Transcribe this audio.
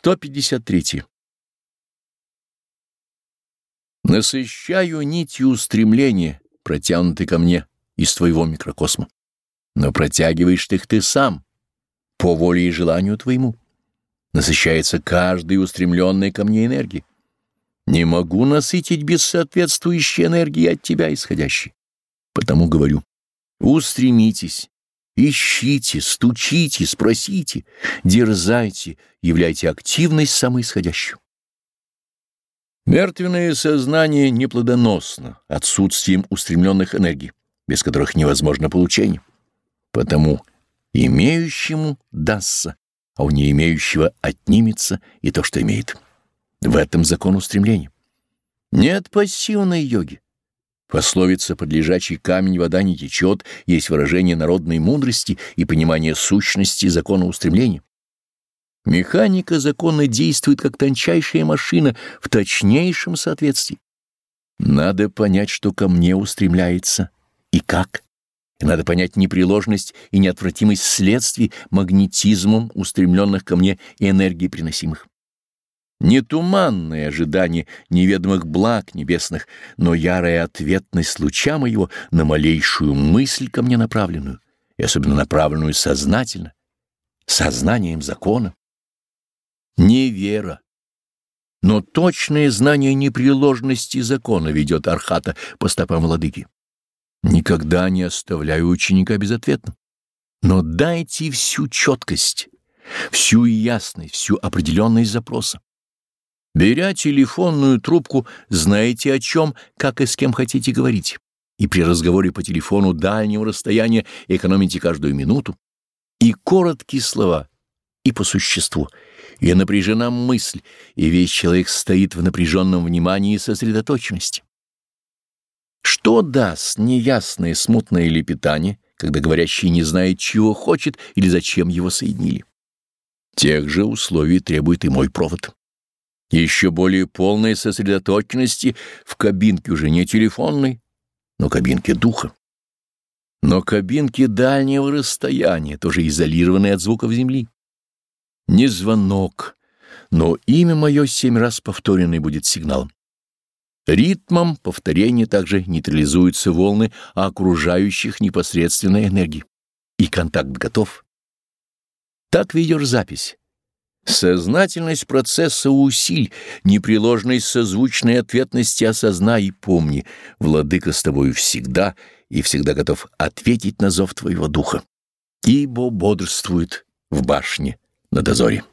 153. Насыщаю нитью устремления, протянуты ко мне из твоего микрокосма. Но протягиваешь ты их ты сам, по воле и желанию твоему. Насыщается каждая устремленная ко мне энергия. Не могу насытить без соответствующей энергии от тебя исходящей. Потому говорю, устремитесь, ищите, стучите, спросите, дерзайте, являйте активность самоисходящую. Мертвенное сознание неплодоносно отсутствием устремленных энергий, без которых невозможно получение. Потому имеющему дастся, а у не имеющего отнимется и то, что имеет. В этом закон устремления. Нет пассивной йоги. Пословица «под лежачий камень вода не течет» есть выражение народной мудрости и понимание сущности закона устремления. Механика закона действует как тончайшая машина в точнейшем соответствии. Надо понять, что ко мне устремляется и как. Надо понять непреложность и неотвратимость следствий магнетизмом устремленных ко мне энергий приносимых. Не туманное ожидание неведомых благ небесных, но ярая ответность луча моего на малейшую мысль ко мне направленную, и особенно направленную сознательно, сознанием закона. Не вера, но точное знание непреложности закона ведет Архата по стопам владыки. Никогда не оставляю ученика безответным, но дайте всю четкость, всю ясность, всю определенность запроса. Беря телефонную трубку, знаете о чем, как и с кем хотите говорить. И при разговоре по телефону дальнего расстояния экономите каждую минуту. И короткие слова, и по существу, и напряжена мысль, и весь человек стоит в напряженном внимании и сосредоточенности. Что даст неясное смутное лепетание, когда говорящий не знает, чего хочет или зачем его соединили? Тех же условий требует и мой провод. Еще более полной сосредоточенности в кабинке уже не телефонной, но кабинке духа. Но кабинки дальнего расстояния, тоже изолированные от звуков земли. Не звонок, но имя мое семь раз повторенный будет сигналом. Ритмом повторения также нейтрализуются волны окружающих непосредственной энергии. И контакт готов. Так ведешь запись. Сознательность процесса усиль, непреложность созвучной ответности осознай и помни, владыка с тобою всегда и всегда готов ответить на зов твоего духа, ибо бодрствует в башне на дозоре.